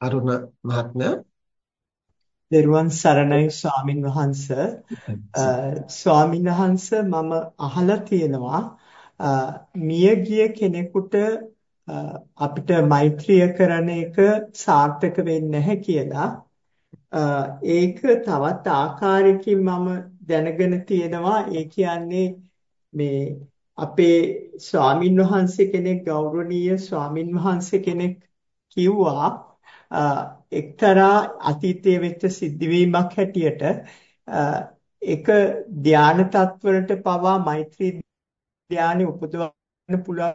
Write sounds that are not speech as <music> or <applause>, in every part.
අරුණ මහත්මයා. දේරුවන් සරණයි ස්වාමින් වහන්ස. <laughs> ස්වාමින් වහන්ස මම අහලා තියෙනවා. මියගිය කෙනෙකුට අපිට මෛත්‍රිය කරන එක සාර්ථක වෙන්නේ නැහැ කියලා. ඒක තවත් ආකාරයකින් මම දැනගෙන තියෙනවා. ඒ කියන්නේ මේ අපේ ස්වාමින් වහන්සේ කෙනෙක් ගෞරවනීය ස්වාමින් වහන්සේ කෙනෙක් කිව්වා එක්තරා අතීතයේ වෙච්ච සිද්ධවීමක් හැටියට එක ධාන තත්වලට පවා මෛත්‍රී ධානය උපදවන්න පුළුවන්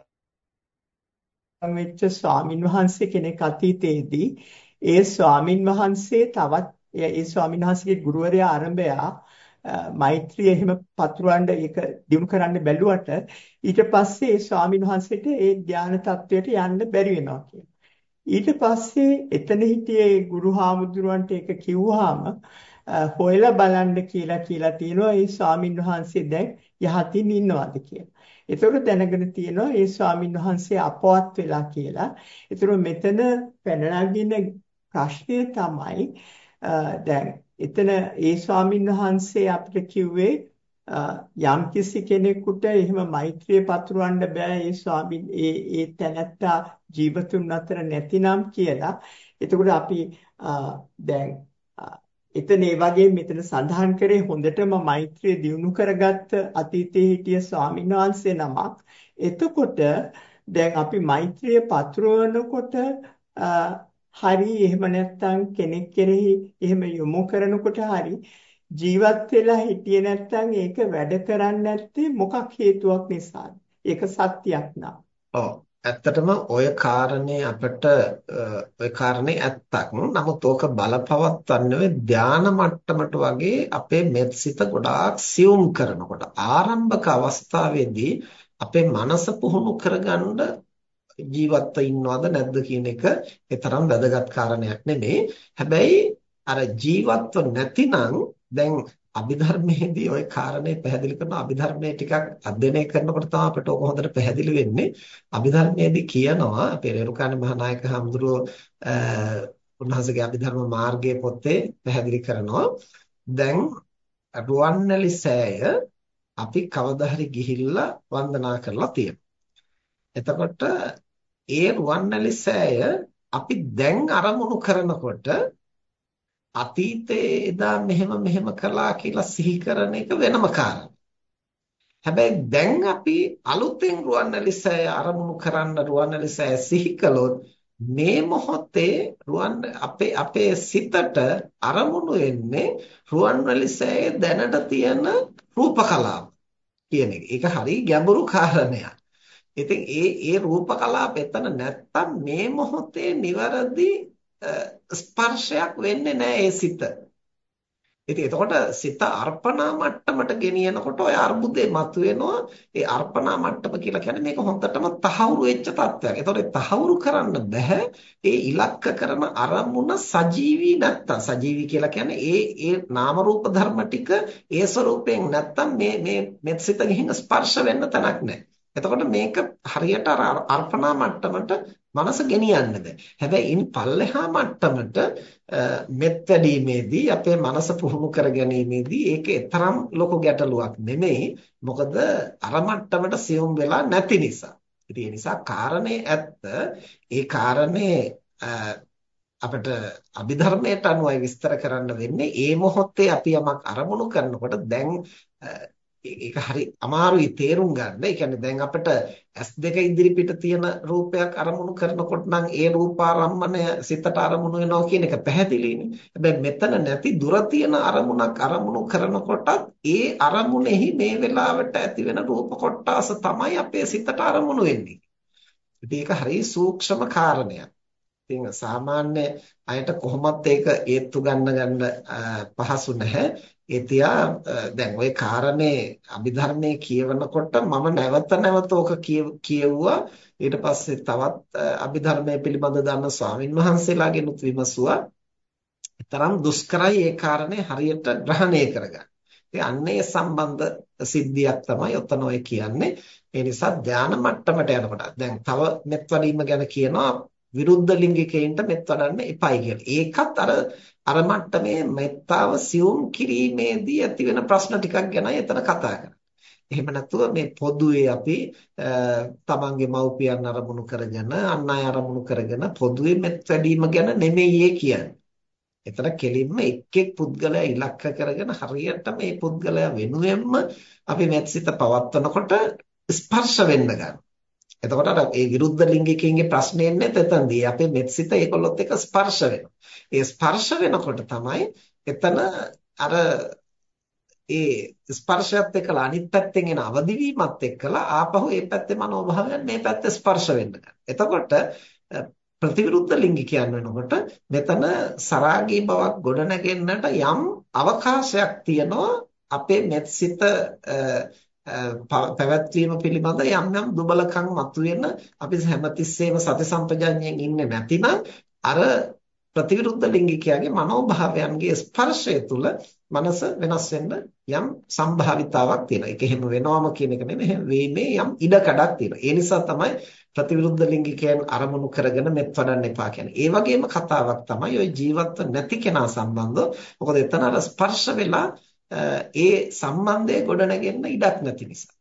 වෙච්ච ස්වාමින් වහන්සේ කෙනෙක් අතීතයේදී ඒ ස්වාමින් වහන්සේ තවත් ඒ ස්වාමින් වහන්සේගේ ගුරුවරයා ආරම්භයා මෛත්‍රිය එහෙම පතුරවන්න ඒක දිනු කරන්න බැලුවට ඊට පස්සේ ඒ ස්වාමින් වහන්සේට ඒ ධාන තත්වයට යන්න බැරි වෙනවා කියලා. ඊට පස්සේ එතන හිටියේ ගුරු හාමුදුරුවන්ට ඒක කිව්වහම හොයලා බලන්න කියලා කියලා තියෙනවා ඒ ස්වාමින් වහන්සේ දැන් යහතින් ඉන්නවද කියලා. ඒතකොට දැනගෙන තියෙනවා ඒ ස්වාමින් වහන්සේ අපවත් වෙලා කියලා. ඒතකොට මෙතන පැන නගින ප්‍රශ්නය තමයි දැන් එතන ඒ ස්වාමින් වහන්සේ අපිට කිව්වේ යම් කිසි කෙනෙකුට එහෙම මෛත්‍රිය පතුරවන්න බෑ ඒ ස්වාමින් ඒ ඒ තැනැත්තා ජීවතුන් අතර නැතිනම් කියලා. එතකොට අපි දැන් එතන ඒ වගේ මෙතන සඳහන් කරේ හොඳටම මෛත්‍රිය දියුණු කරගත්ත අතීතයේ හිටිය ස්වාමීන් වහන්සේ නමක්. එතකොට දැන් අපි මෛත්‍රිය පතුරවනකොට හරි එහෙම නැත්නම් කෙනෙක් කෙරෙහි එහෙම යොමු කරනකොට හරි ජීවත් වෙලා හිටියේ නැත්නම් ඒක වැඩ කරන්නේ නැත්තේ මොකක් හේතුවක් නිසාද? ඒක සත්‍යයක් නා. ඔව්. ඇත්තටම ඔය කාරණේ අපිට ඔය කාරණේ ඇත්තක්. නමුත් ඕක බලපවත්වන්නේ ධාන මට්ටමට වගේ අපේ මෙත්සිත ගොඩාක් සියුම් කරනකොට ආරම්භක අවස්ථාවේදී අපේ මනස පුහුණු කරගන්න ජීවත්ව ඉන්නවද නැද්ද කියන එක ඒතරම් වැදගත් කාරණයක් නෙමෙයි. හැබැයි අර ජීවත්ව නැතිනම් දැන් අභිධර්මයේදී ওই කාරණේ පැහැදිලි කරන අභිධර්මයේ ටිකක් අධ්‍යයනය කරනකොට තමයි අපිට ඕක හොඳට පැහැදිලි වෙන්නේ. අභිධර්මයේදී කියනවා අපේ රේරුකාණේ මහානායක හඳුරෝ උන්වහන්සේගේ අභිධර්ම මාර්ගයේ පොතේ පැහැදිලි කරනවා. දැන් රුවන්වැලි සෑය අපි කවදා හරි ගිහිල්ලා වන්දනා කරලා තියෙනවා. එතකොට ඒ රුවන්වැලි සෑය අපි දැන් අරමුණු කරනකොට අතීතයේ එදා මෙහෙම මෙහෙම කළා කියලා සිහි කරන එක වෙනම කාරණා. හැබැයි දැන් අපි අලුතෙන් රුවන්වැලිසෑය අරමුණු කරන්න රුවන්වැලිසෑය සිහි කළොත් මේ මොහොතේ රුවන් අපේ අපේ සිතට අරමුණු වෙන්නේ රුවන්වැලිසෑයේ දැනට තියෙන රූප කලාව කියන එක. ඒක හරි ගැඹුරු කාරණයක්. ඉතින් ඒ ඒ රූප කලාප එතන නැත්තම් මේ මොහොතේ નિවරදි ස්පර්ශයක් වෙන්නේ නැහැ ඒ සිත. ඉතින් එතකොට සිත අර්පණා මට්ටමට ගෙනියනකොට ඔය අර්බුදේ මතුවෙනවා. ඒ අර්පණා මට්ටම කියලා කියන්නේ මේක හොඳටම තහවුරු වෙච්ච තත්ත්වයක්. එතකොට තහවුරු කරන්න බෑ. ඒ ඉලක්ක කරන අරමුණ සජීවී නැත්තම් සජීවී කියලා කියන්නේ ඒ ඒ නාම රූප ධර්ම ටික ඒ ස්වરૂපයෙන් නැත්තම් මේ මේ මෙත් සිත ගිහින් ස්පර්ශ වෙන්න තැනක් නැහැ. එතකොට මේක හරියට අර්පණා මට්ටමට මනස ගෙනියන්න බෑ. හැබැයි ඉන් පල්ලෙහා මට්ටමට මෙත් වැඩීමේදී අපේ මනස පුහුණු කර ගැනීමේදී ඒක තරම් ලොකු ගැටලුවක් නෙමෙයි. මොකද අර මට්ටමට සියුම් වෙලා නැති නිසා. ඉතින් ඒ නිසා කාරණේ ඇත්ත. ඒ කාරණේ අපිට අභිධර්මයට අනුවයි විස්තර කරන්න වෙන්නේ. ඒ මොහොතේ අපි යමක් අරමුණු කරනකොට දැන් ඒක හරි අමාරුයි තේරුම් ගන්න. ඒ කියන්නේ දැන් අපිට S2 ඉදිරිපිට තියෙන රූපයක් අරමුණු කරනකොට නම් ඒ රූපාරම්මණය සිතට අරමුණු වෙනවා කියන එක පැහැදිලිනේ. හැබැයි මෙතන නැති දුර තියෙන අරමුණක් අරමුණු කරනකොටත් ඒ අරමුණෙහි මේ වෙලාවට ඇති වෙන රූප කොටාස තමයි අපේ සිතට අරමුණු වෙන්නේ. ඉතින් ඒක හරි සූක්ෂම කාරණයක්. ඉතින් සාමාන්‍ය අයට කොහොමත් ඒක ඒත්තු ගන්න ගන්න පහසු නැහැ. ඒ තියා දැන් ওই කාරණේ අභිධර්මයේ කියවනකොට මම නැවත නැවත ඕක කියවුවා ඊට පස්සේ තවත් අභිධර්මයේ පිළිබඳ දන්න ස්වාමින් වහන්සේලාගෙනුත් විමසුවා තරම් දුෂ්කරයි ඒ කාරණේ හරියට ග්‍රහණය කරගන්න. ඒ අන්නේ සම්බන්ධ සිද්ධියක් තමයි ඔතන ඔය කියන්නේ. ඒ නිසා ධානා මට්ටමට යනකොට දැන් තව මෙත් වඩීම ගැන කියනවා විරුද්ධ ලිංගිකයින්ට මෙත් වඩන්න එපයි කියලා. ඒකත් අර අර මට්ටමේ මෙත්තාව සියුම් කිරීමේදී ඇති වෙන ප්‍රශ්න ටිකක් ගැනයි එතන කතා කරන්නේ. එහෙම නැතුව මේ පොදුවේ අපි තමන්ගේ මව්පියන් අරමුණු කරගෙන අන් අය අරමුණු කරගෙන පොදුවේ මෙත් වැඩිම ගැන නෙමෙයි කියන්නේ. එතන කෙලින්ම එක් එක් පුද්ගලයා ඉලක්ක කරගෙන හරියට මේ පුද්ගලයා වෙනුවෙන්ම අපි මෙත්සිත පවත්වනකොට ස්පර්ශ වෙන්න ගන්නවා. එතකොට අර ඒ විරුද්ධ ලිංගිකයින්ගේ ප්‍රශ්නේ එන්නේ එතනදී. අපේ මෙත්සිත ඒගොල්ලොත් එක්ක ස්පර්ශ වෙනවා. ඒ ස්පර්ශ වෙනකොට තමයි එතන අර ඒ ස්පර්ශයත් එක්කලා අනිත් පැත්තෙන් එන අවදිවීමත් එක්කලා ආපහු ඒ පැත්තේ මනෝභාවයන් මේ පැත්තේ ස්පර්ශ වෙන්න එතකොට ප්‍රතිවිරුද්ධ ලිංගිකයන් වෙනකොට මෙතන සරාගී බවක් ගොඩනගෙන්නට යම් අවකාශයක් තියෙනවා අපේ මෙත්සිත පැවැත්වීම පිළිබඳ යම් යම් දුබලකම් මතුවෙන අපි හැමතිස්සෙම සති සම්පජඤ්ඤයෙන් ඉන්නේ නැතිනම් අර ප්‍රතිවිරුද්ධ ලිංගිකයාගේ මනෝභාවයන්ගේ ස්පර්ශය තුළ මනස වෙනස් වෙන්න යම් සම්භාවිතාවක් තියෙනවා. ඒක එහෙම වෙනවම කියන එක නෙමෙයි. වීමේ යම් ඉඩකඩක් තියෙනවා. ඒ නිසා තමයි ප්‍රතිවිරුද්ධ ලිංගිකයන් අරමුණු කරගෙන මෙත් වඩන්න එපා කියන්නේ. ඒ වගේම කතාවක් තමයි ওই ජීවත්ව නැති කෙනා සම්බන්ධව. මොකද එතන අර ස්පර්ශ වෙලා ඒ සම්බන්ධය ගොඩනගෙන්න ඉඩක් නැති නිසා.